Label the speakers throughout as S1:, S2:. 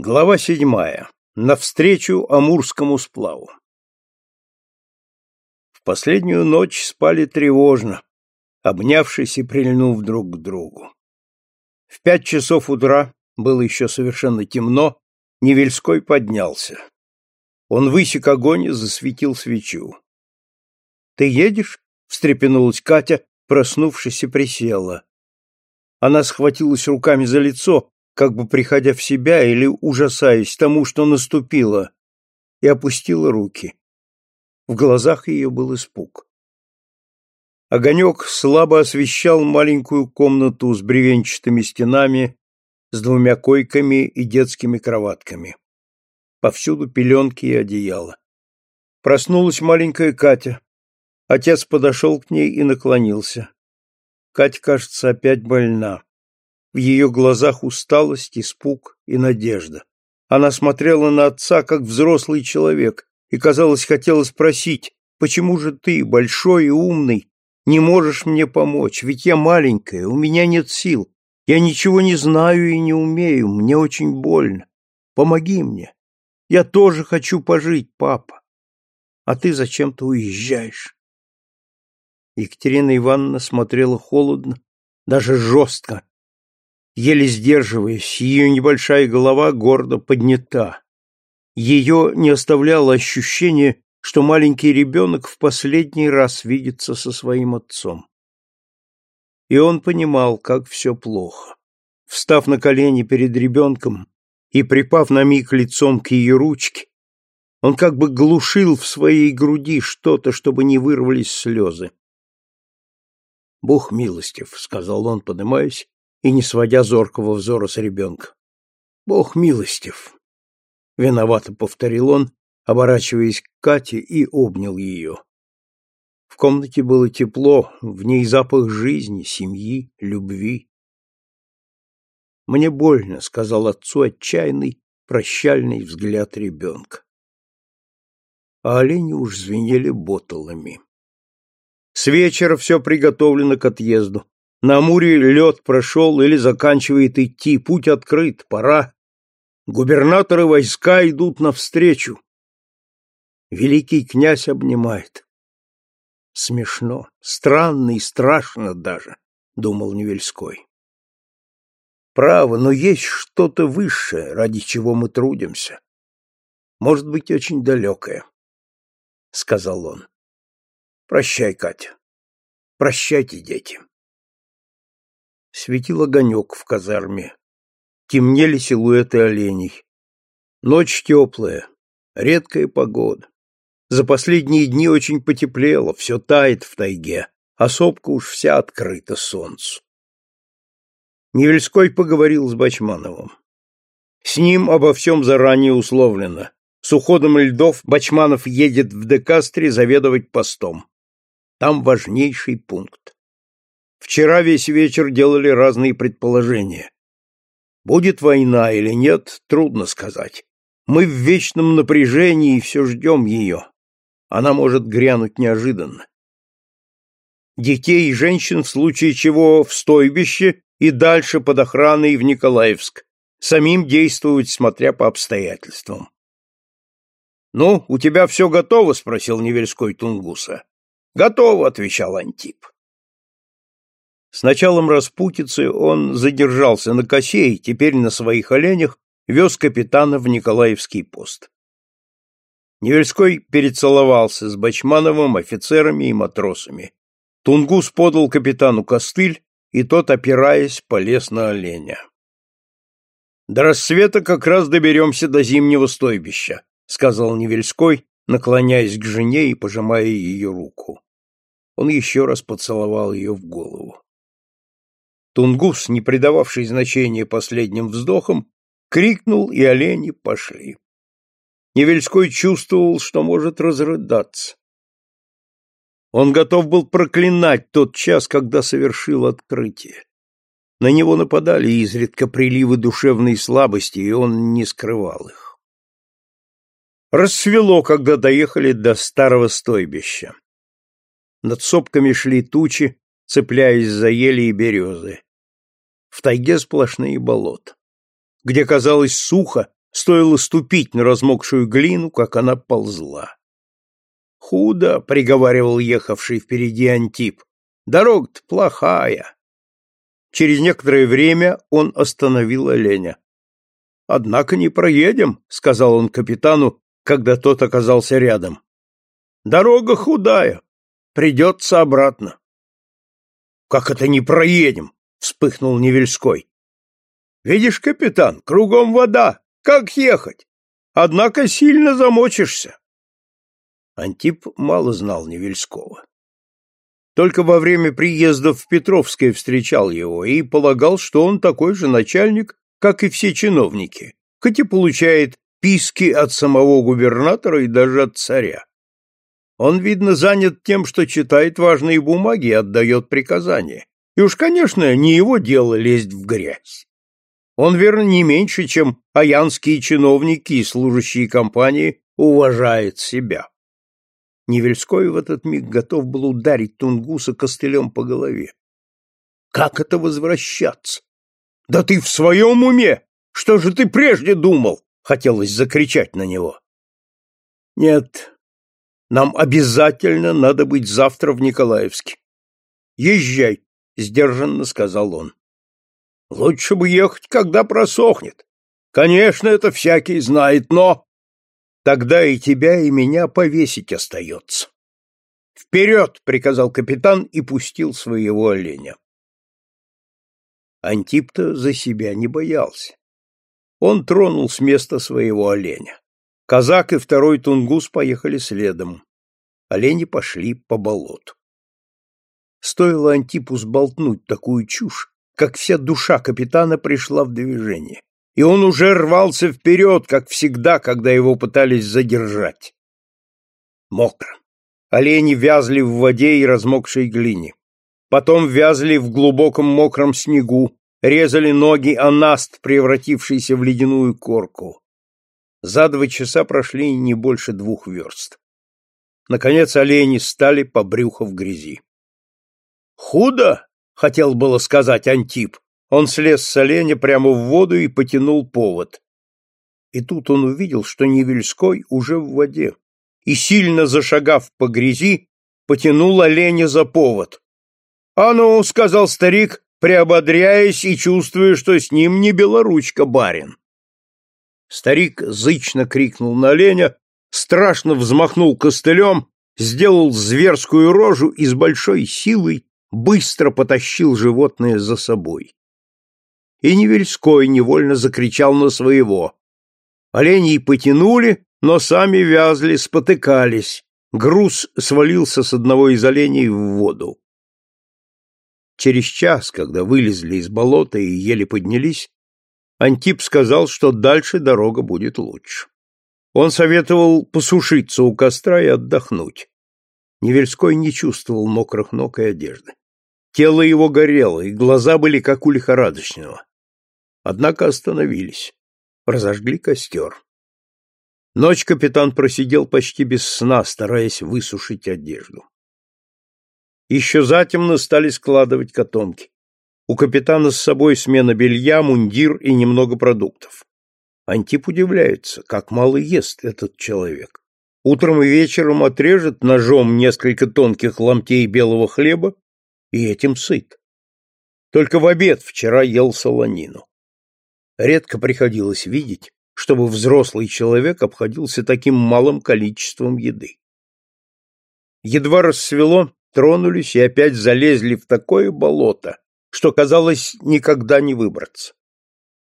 S1: Глава седьмая. Навстречу Амурскому сплаву. В последнюю ночь спали тревожно, обнявшись и прильнув друг к другу. В пять часов утра, было еще совершенно темно, Невельской поднялся. Он высек огонь и засветил свечу. — Ты едешь? — встрепенулась Катя, проснувшись и присела. Она схватилась руками за лицо, как бы приходя в себя или ужасаясь тому, что наступило, и опустила руки. В глазах ее был испуг. Огонек слабо освещал маленькую комнату с бревенчатыми стенами, с двумя койками и детскими кроватками. Повсюду пеленки и одеяла. Проснулась маленькая Катя. Отец подошел к ней и наклонился. Катя, кажется, опять больна. В ее глазах усталость, испуг и надежда. Она смотрела на отца, как взрослый человек, и, казалось, хотела спросить, почему же ты, большой и умный, не можешь мне помочь, ведь я маленькая, у меня нет сил, я ничего не знаю и не умею, мне очень больно. Помоги мне. Я тоже хочу пожить, папа. А ты зачем-то уезжаешь. Екатерина Ивановна смотрела холодно, даже жестко, еле сдерживаясь, ее небольшая голова гордо поднята. Ее не оставляло ощущение, что маленький ребенок в последний раз видится со своим отцом. И он понимал, как все плохо. Встав на колени перед ребенком и припав на миг лицом к ее ручке, он как бы глушил в своей груди что-то, чтобы не вырвались слезы. «Бог милостив», — сказал он, поднимаясь и не сводя зоркого взора с ребенка. «Бог милостив!» Виновато повторил он, оборачиваясь к Кате и обнял ее. В комнате было тепло, в ней запах жизни, семьи, любви. «Мне больно», — сказал отцу отчаянный, прощальный взгляд ребенка. А олени уж звенели боталами. С вечера все приготовлено к отъезду. На Амуре лед прошел или заканчивает идти, путь открыт, пора. Губернаторы войска идут навстречу. Великий князь обнимает. Смешно, странно и страшно даже, думал Невельской. Право, но есть что-то высшее, ради чего мы трудимся. Может быть, очень далекое, — сказал он. Прощай, Катя. Прощайте, дети светил огонек в казарме. Темнели силуэты оленей. Ночь теплая, редкая погода. За последние дни очень потеплело, все тает в тайге, а сопка уж вся открыта солнцу. Невельской поговорил с Бачмановым. С ним обо всем заранее условлено. С уходом льдов Бачманов едет в Декастре заведовать постом. Там важнейший пункт. Вчера весь вечер делали разные предположения. Будет война или нет, трудно сказать. Мы в вечном напряжении и все ждем ее. Она может грянуть неожиданно. Детей и женщин в случае чего в стойбище и дальше под охраной в Николаевск. Самим действовать, смотря по обстоятельствам. «Ну, у тебя все готово?» — спросил Невельской Тунгуса. «Готово», — отвечал Антип. С началом распутицы он задержался на косе и теперь на своих оленях вез капитана в Николаевский пост. Невельской перецеловался с Бачмановым, офицерами и матросами. Тунгус подал капитану костыль, и тот, опираясь, полез на оленя. «До рассвета как раз доберемся до зимнего стойбища», — сказал Невельской, наклоняясь к жене и пожимая ее руку. Он еще раз поцеловал ее в голову. Тунгус, не придававший значения последним вздохам, крикнул, и олени пошли. Невельской чувствовал, что может разрыдаться. Он готов был проклинать тот час, когда совершил открытие. На него нападали изредка приливы душевной слабости, и он не скрывал их. Рассвело, когда доехали до старого стойбища. Над сопками шли тучи, цепляясь за ели и березы. В тайге сплошные болота. Где казалось сухо, Стоило ступить на размокшую глину, как она ползла. «Худо», — приговаривал ехавший впереди Антип, — «дорога-то плохая». Через некоторое время он остановил оленя. «Однако не проедем», — сказал он капитану, когда тот оказался рядом. «Дорога худая, придется обратно». «Как это не проедем?» — вспыхнул Невельской. «Видишь, капитан, кругом вода, как ехать? Однако сильно замочишься». Антип мало знал Невельского. Только во время приезда в Петровское встречал его и полагал, что он такой же начальник, как и все чиновники, хоть и получает писки от самого губернатора и даже от царя. Он, видно, занят тем, что читает важные бумаги и отдает приказания. И уж, конечно, не его дело лезть в грязь. Он, верно, не меньше, чем аянские чиновники и служащие компании уважает себя. Невельской в этот миг готов был ударить Тунгуса костылем по голове. Как это возвращаться? Да ты в своем уме? Что же ты прежде думал? Хотелось закричать на него. Нет, нам обязательно надо быть завтра в Николаевске. Езжай, сдержанно сказал он. Лучше бы ехать, когда просохнет. Конечно, это всякий знает, но Тогда и тебя, и меня повесить остается. «Вперед!» — приказал капитан и пустил своего оленя. Антипта за себя не боялся. Он тронул с места своего оленя. Казак и второй тунгус поехали следом. Олени пошли по болоту. Стоило Антипу сболтнуть такую чушь, как вся душа капитана пришла в движение и он уже рвался вперед, как всегда, когда его пытались задержать. Мокро. Олени вязли в воде и размокшей глине. Потом вязли в глубоком мокром снегу, резали ноги о наст, превратившийся в ледяную корку. За два часа прошли не больше двух верст. Наконец олени стали по брюху в грязи. «Худо!» — хотел было сказать Антип, он слез с оленя прямо в воду и потянул повод. И тут он увидел, что Невельской уже в воде, и, сильно зашагав по грязи, потянул оленя за повод. «А ну!» — сказал старик, приободряясь и чувствуя, что с ним не белоручка барин. Старик зычно крикнул на оленя, страшно взмахнул костылем, сделал зверскую рожу и с большой силой быстро потащил животное за собой и Невельской невольно закричал на своего. Оленей потянули, но сами вязли, спотыкались. Груз свалился с одного из оленей в воду. Через час, когда вылезли из болота и еле поднялись, Антип сказал, что дальше дорога будет лучше. Он советовал посушиться у костра и отдохнуть. Невельской не чувствовал мокрых ног и одежды. Тело его горело, и глаза были как у лихорадочного. Однако остановились. Разожгли костер. Ночь капитан просидел почти без сна, стараясь высушить одежду. Еще затемно стали складывать котомки. У капитана с собой смена белья, мундир и немного продуктов. Антип удивляется, как мало ест этот человек. Утром и вечером отрежет ножом несколько тонких ломтей белого хлеба и этим сыт. Только в обед вчера ел солонину. Редко приходилось видеть, чтобы взрослый человек обходился таким малым количеством еды. Едва рассвело, тронулись и опять залезли в такое болото, что, казалось, никогда не выбраться.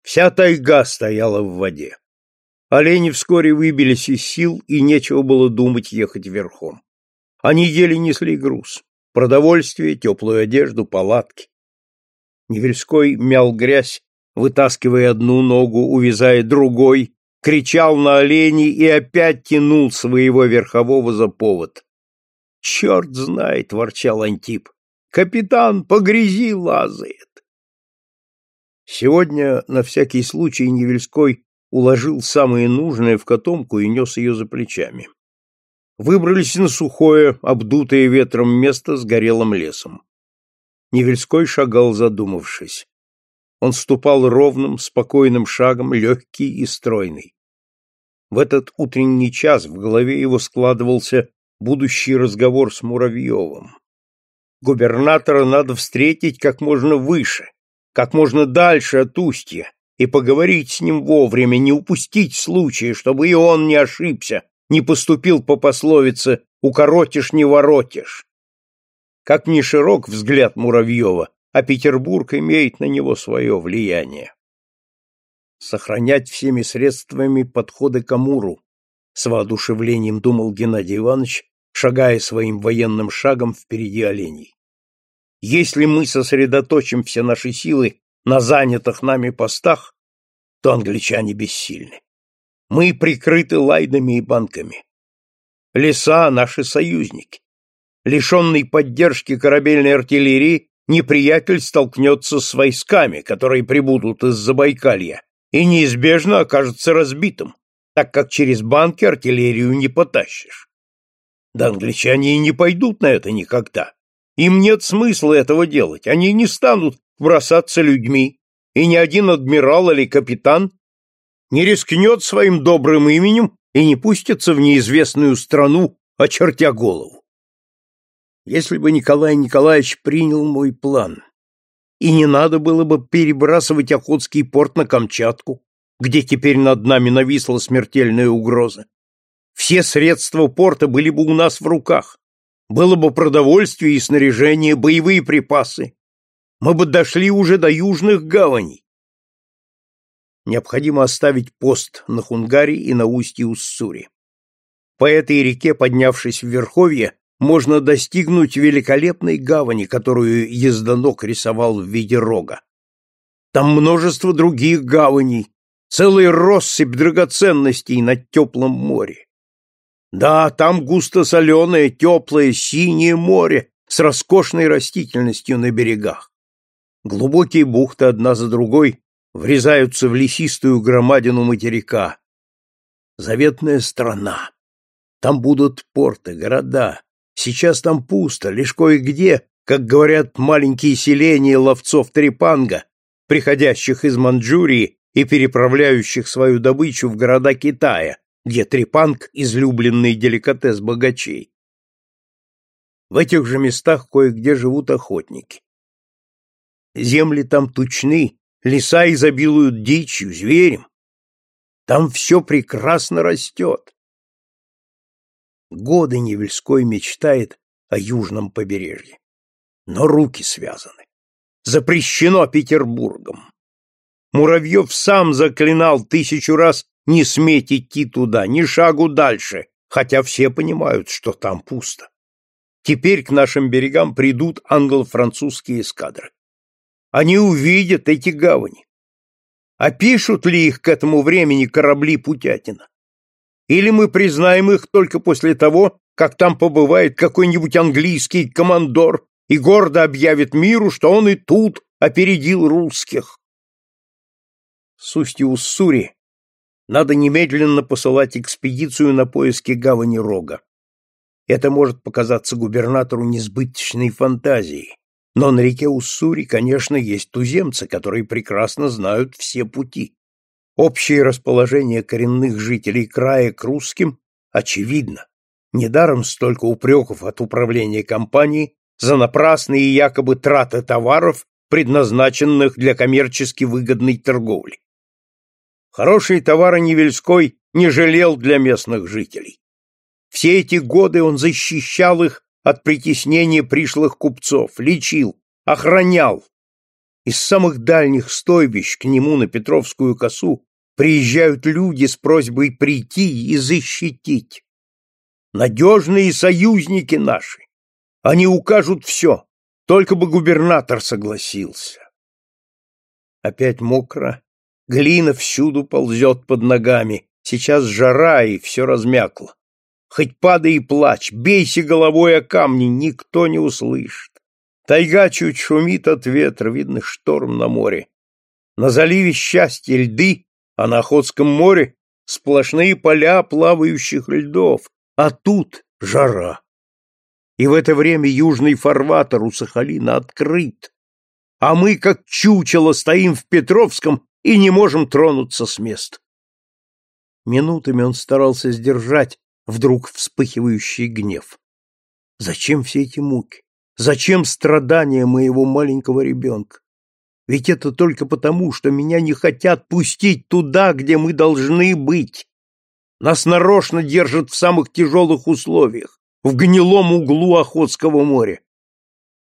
S1: Вся тайга стояла в воде. Олени вскоре выбились из сил, и нечего было думать ехать верхом. Они еле несли груз, продовольствие, теплую одежду, палатки. Невельской мял грязь вытаскивая одну ногу, увязая другой, кричал на оленей и опять тянул своего верхового за повод. «Черт знает!» — ворчал Антип. «Капитан по грязи лазает!» Сегодня на всякий случай Невельской уложил самое нужное в котомку и нес ее за плечами. Выбрались на сухое, обдутое ветром место с горелым лесом. Невельской шагал, задумавшись. Он ступал ровным, спокойным шагом, легкий и стройный. В этот утренний час в голове его складывался будущий разговор с Муравьевым. Губернатора надо встретить как можно выше, как можно дальше от устья, и поговорить с ним вовремя, не упустить случая, чтобы и он не ошибся, не поступил по пословице «укоротишь, не воротишь». Как ни широк взгляд Муравьева, а Петербург имеет на него свое влияние. Сохранять всеми средствами подходы к Амуру, с воодушевлением думал Геннадий Иванович, шагая своим военным шагом впереди оленей. Если мы сосредоточим все наши силы на занятых нами постах, то англичане бессильны. Мы прикрыты лайдами и банками. Леса — наши союзники. Лишенный поддержки корабельной артиллерии, неприятель столкнется с войсками, которые прибудут из Забайкалья, и неизбежно окажется разбитым, так как через банки артиллерию не потащишь. Да англичане и не пойдут на это никогда. Им нет смысла этого делать, они не станут бросаться людьми, и ни один адмирал или капитан не рискнет своим добрым именем и не пустится в неизвестную страну, очертя голову. Если бы Николай Николаевич принял мой план, и не надо было бы перебрасывать Охотский порт на Камчатку, где теперь над нами нависла смертельная угроза, все средства порта были бы у нас в руках, было бы продовольствие и снаряжение, боевые припасы, мы бы дошли уже до южных гаваней. Необходимо оставить пост на Хунгаре и на устье Уссури. По этой реке, поднявшись в Верховье, можно достигнуть великолепной гавани, которую езданок рисовал в виде рога. Там множество других гаваней, целая россыпь драгоценностей на теплом море. Да, там густо соленое, теплое, синее море с роскошной растительностью на берегах. Глубокие бухты одна за другой врезаются в лесистую громадину материка. Заветная страна. Там будут порты, города. Сейчас там пусто, лишь кое-где, как говорят маленькие селения ловцов трепанга, приходящих из Манчжурии и переправляющих свою добычу в города Китая, где трепанг – излюбленный деликатес богачей. В этих же местах кое-где живут охотники. Земли там тучны, леса изобилуют дичью, зверем. Там все прекрасно растет. Годы Невельской мечтает о южном побережье. Но руки связаны. Запрещено Петербургом. Муравьев сам заклинал тысячу раз не сметь идти туда, ни шагу дальше, хотя все понимают, что там пусто. Теперь к нашим берегам придут англо-французские эскадры. Они увидят эти гавани. Опишут ли их к этому времени корабли Путятина? Или мы признаем их только после того, как там побывает какой-нибудь английский командор и гордо объявит миру, что он и тут опередил русских? С устья Уссури надо немедленно посылать экспедицию на поиски гавани Рога. Это может показаться губернатору несбыточной фантазией, но на реке Уссури, конечно, есть туземцы, которые прекрасно знают все пути. Общее расположение коренных жителей края к русским очевидно. Недаром столько упреков от управления компанией за напрасные якобы траты товаров, предназначенных для коммерчески выгодной торговли. Хорошие товары Невельской не жалел для местных жителей. Все эти годы он защищал их от притеснения пришлых купцов, лечил, охранял. Из самых дальних стойбищ к нему на Петровскую косу приезжают люди с просьбой прийти и защитить. Надежные союзники наши. Они укажут все, только бы губернатор согласился. Опять мокро, глина всюду ползет под ногами, сейчас жара и все размякло. Хоть падай и плачь, бейся головой о камни, никто не услышит. Тайга чуть шумит от ветра, видно шторм на море. На заливе счастья льды, а на Охотском море сплошные поля плавающих льдов, а тут жара. И в это время южный фарватер у Сахалина открыт, а мы, как чучело, стоим в Петровском и не можем тронуться с места. Минутами он старался сдержать вдруг вспыхивающий гнев. Зачем все эти муки? Зачем страдания моего маленького ребенка? Ведь это только потому, что меня не хотят пустить туда, где мы должны быть. Нас нарочно держат в самых тяжелых условиях, в гнилом углу Охотского моря.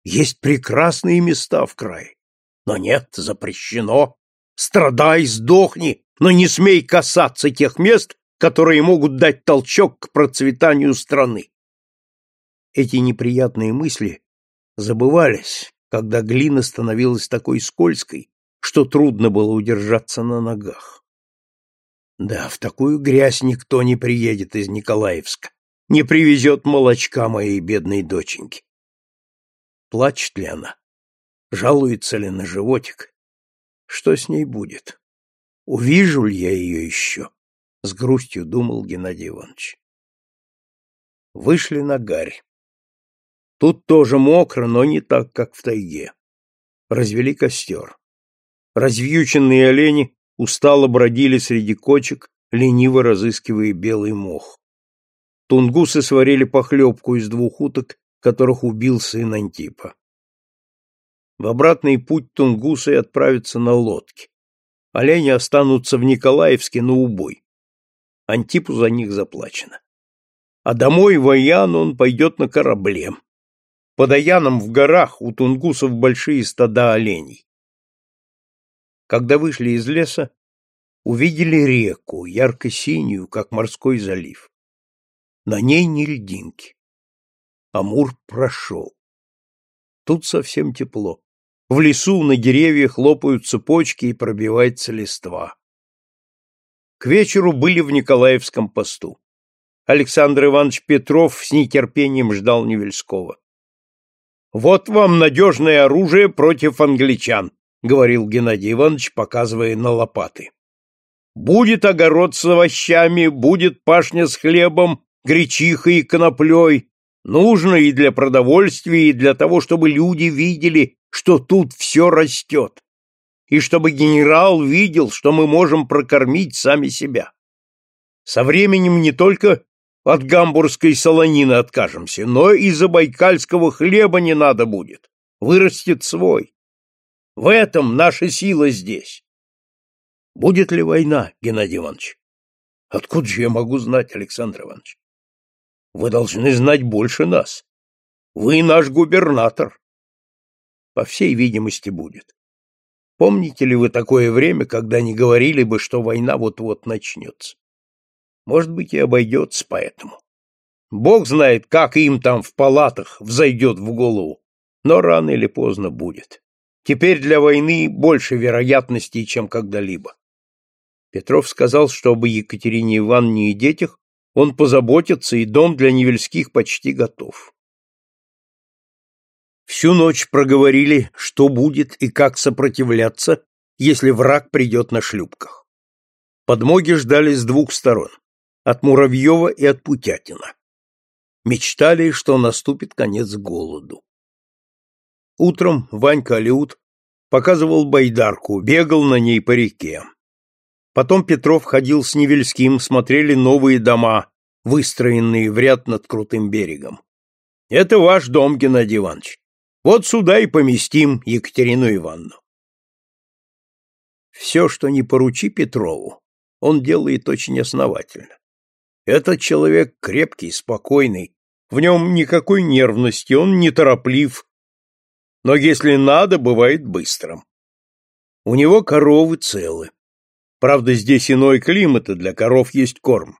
S1: Есть прекрасные места в крае. Но нет, запрещено. Страдай, сдохни, но не смей касаться тех мест, которые могут дать толчок к процветанию страны. Эти неприятные мысли забывались, когда глина становилась такой скользкой, что трудно было удержаться на ногах. Да, в такую грязь никто не приедет из Николаевска, не привезет молочка моей бедной доченьки. Плачет ли она? Жалуется ли на животик? Что с ней будет? Увижу ли я ее еще? С грустью думал Геннадий Иванович. Вышли на гарь. Тут тоже мокро, но не так, как в тайге. Развели костер. Развьюченные олени устало бродили среди кочек, лениво разыскивая белый мох. Тунгусы сварили похлебку из двух уток, которых убил сын Антипа. В обратный путь тунгусы отправятся на лодке. Олени останутся в Николаевске на убой. Антипу за них заплачено. А домой в Аян он пойдет на корабле. Под Аяном в горах у тунгусов большие стада оленей. Когда вышли из леса, увидели реку, ярко-синюю, как морской залив. На ней не льдинки. Амур прошел. Тут совсем тепло. В лесу на деревьях лопают цепочки и пробивается листва. К вечеру были в Николаевском посту. Александр Иванович Петров с нетерпением ждал Невельского. Вот вам надежное оружие против англичан, говорил Геннадий Иванович, показывая на лопаты. Будет огород с овощами, будет пашня с хлебом, гречихой и коноплей. Нужно и для продовольствия, и для того, чтобы люди видели, что тут все растет. И чтобы генерал видел, что мы можем прокормить сами себя. Со временем не только от гамбургской солонины откажемся, но и забайкальского хлеба не надо будет. Вырастет свой. В этом наша сила здесь. Будет ли война, Геннадий Иванович? Откуда же я могу знать, Александр Иванович? Вы должны знать больше нас. Вы наш губернатор. По всей видимости, будет. Помните ли вы такое время, когда не говорили бы, что война вот-вот начнется? Может быть, и обойдется поэтому. Бог знает, как им там в палатах взойдет в голову, но рано или поздно будет. Теперь для войны больше вероятностей, чем когда-либо. Петров сказал, что об Екатерине Ивановне и детях он позаботится, и дом для Невельских почти готов. Всю ночь проговорили, что будет и как сопротивляться, если враг придет на шлюпках. Подмоги ждали с двух сторон от Муравьева и от Путятина. Мечтали, что наступит конец голоду. Утром Ванька Алиут показывал байдарку, бегал на ней по реке. Потом Петров ходил с Невельским, смотрели новые дома, выстроенные в ряд над крутым берегом. «Это ваш дом, Геннадий Иванович. Вот сюда и поместим Екатерину Ивановну». Все, что не поручи Петрову, он делает очень основательно. Этот человек крепкий, спокойный, в нем никакой нервности, он нетороплив, но если надо, бывает быстрым. У него коровы целы. Правда, здесь иной климат, и для коров есть корм.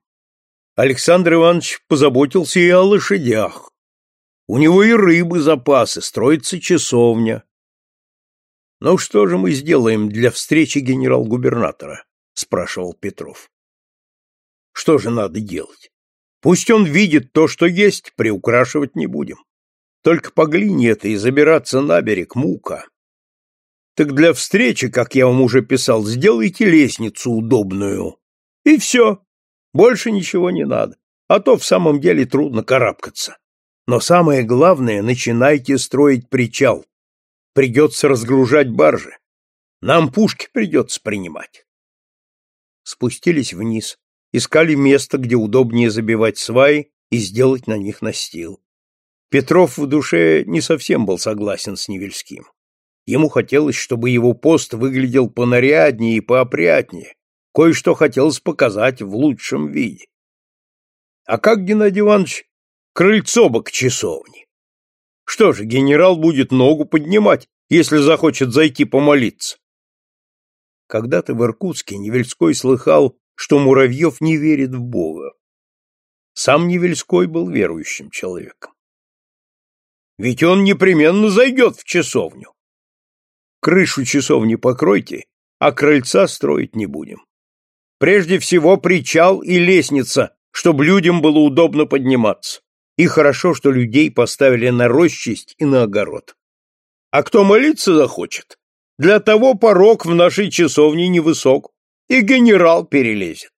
S1: Александр Иванович позаботился и о лошадях. У него и рыбы запасы, строится часовня. Ну что же мы сделаем для встречи генерал-губернатора? спрашивал Петров. Что же надо делать? Пусть он видит то, что есть, приукрашивать не будем. Только по глине это и забираться на берег мука. Так для встречи, как я вам уже писал, сделайте лестницу удобную. И все. Больше ничего не надо. А то в самом деле трудно карабкаться. Но самое главное, начинайте строить причал. Придется разгружать баржи. Нам пушки придется принимать спустились вниз искали место, где удобнее забивать сваи и сделать на них настил. Петров в душе не совсем был согласен с Невельским. Ему хотелось, чтобы его пост выглядел понаряднее и поопрятнее, кое-что хотелось показать в лучшем виде. А как, Геннадий Иванович, крыльцо бы к часовне? Что же, генерал будет ногу поднимать, если захочет зайти помолиться? Когда-то в Иркутске Невельской слыхал, что Муравьев не верит в Бога. Сам Невельской был верующим человеком. Ведь он непременно зайдет в часовню. Крышу часовни покройте, а крыльца строить не будем. Прежде всего причал и лестница, чтобы людям было удобно подниматься. И хорошо, что людей поставили на росчесть и на огород. А кто молиться захочет, для того порог в нашей часовне невысок, и генерал перелезет.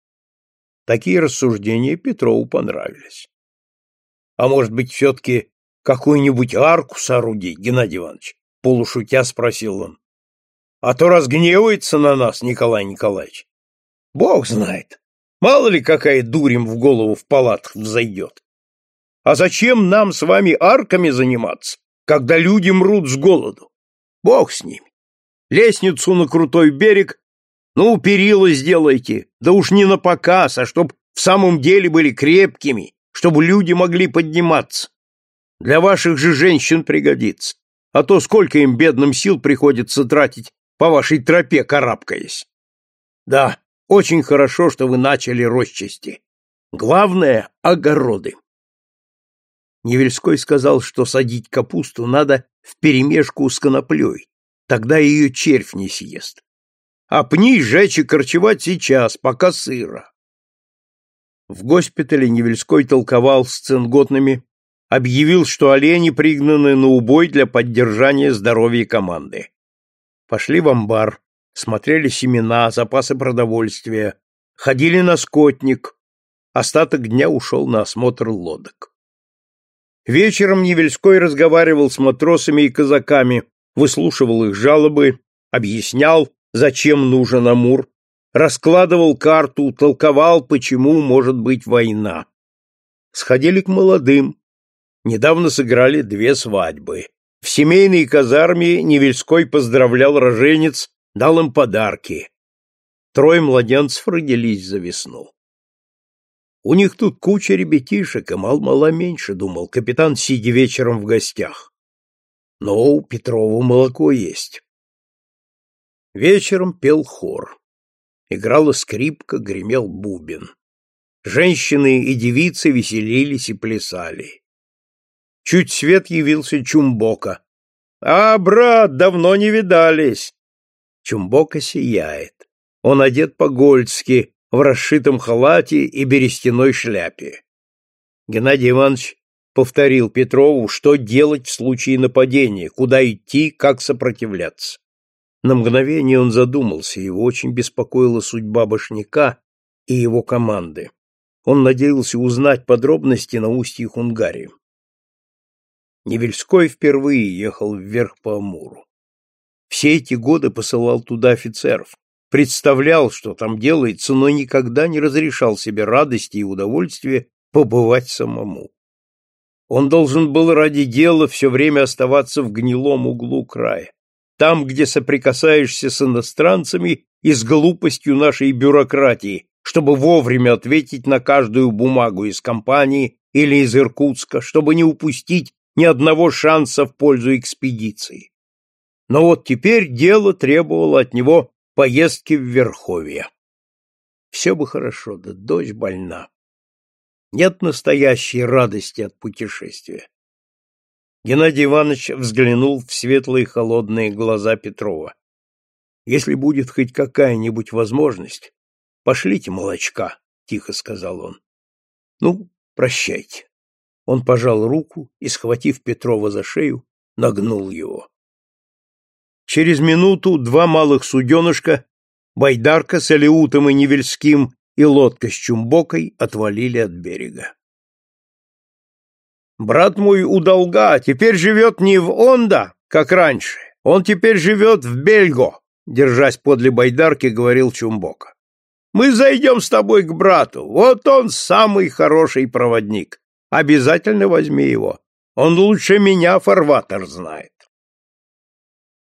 S1: Такие рассуждения Петрову понравились. А может быть, все-таки какую-нибудь арку соорудить, Геннадий Иванович? Полушутя спросил он. А то разгневается на нас Николай Николаевич. Бог знает. Мало ли какая дурь им в голову в палатах взойдет. А зачем нам с вами арками заниматься, когда люди мрут с голоду? Бог с ними. Лестницу на крутой берег, ну, перила сделайте, да уж не на показ, а чтоб в самом деле были крепкими, чтобы люди могли подниматься. Для ваших же женщин пригодится. А то сколько им бедным сил приходится тратить по вашей тропе карабкаясь. Да, очень хорошо, что вы начали росчасти. Главное — огороды. Невельской сказал, что садить капусту надо вперемешку с коноплей, тогда ее червь не съест. А пни жечь и корчевать сейчас, пока сыро. В госпитале Невельской толковал с цинготными, объявил, что олени пригнаны на убой для поддержания здоровья команды. Пошли в амбар, смотрели семена, запасы продовольствия, ходили на скотник. Остаток дня ушел на осмотр лодок. Вечером Невельской разговаривал с матросами и казаками, выслушивал их жалобы, объяснял, зачем нужен Амур, раскладывал карту, толковал, почему может быть война. Сходили к молодым. Недавно сыграли две свадьбы. В семейной казарме Невельской поздравлял роженец, дал им подарки. Трое младенцев родились за весну. У них тут куча ребятишек, и мал-мало меньше, думал капитан, сидя вечером в гостях. Но у Петрова молоко есть. Вечером пел хор. Играла скрипка, гремел бубен. Женщины и девицы веселились и плясали. Чуть свет явился Чумбока. «А, брат, давно не видались!» Чумбока сияет. Он одет по-гольдски, в расшитом халате и берестяной шляпе. Геннадий Иванович повторил Петрову, что делать в случае нападения, куда идти, как сопротивляться. На мгновение он задумался, его очень беспокоила судьба Башняка и его команды. Он надеялся узнать подробности на устье Хунгарии. Невельской впервые ехал вверх по Амуру. Все эти годы посылал туда офицеров, представлял, что там делается, но никогда не разрешал себе радости и удовольствия побывать самому. Он должен был ради дела все время оставаться в гнилом углу края, там, где соприкасаешься с иностранцами и с глупостью нашей бюрократии, чтобы вовремя ответить на каждую бумагу из компании или из Иркутска, чтобы не упустить ни одного шанса в пользу экспедиции. Но вот теперь дело требовало от него поездки в Верховье. Все бы хорошо, да дочь больна. Нет настоящей радости от путешествия. Геннадий Иванович взглянул в светлые холодные глаза Петрова. Если будет хоть какая-нибудь возможность, пошлите молочка, тихо сказал он. Ну, прощайте. Он пожал руку и, схватив Петрова за шею, нагнул его. Через минуту два малых суденышка, байдарка с Алеутом и Невельским и лодка с Чумбокой отвалили от берега. «Брат мой у долга теперь живет не в Онда, как раньше, он теперь живет в Бельго», держась подле байдарки, говорил Чумбока. Мы зайдем с тобой к брату. Вот он самый хороший проводник. Обязательно возьми его. Он лучше меня фарватер знает.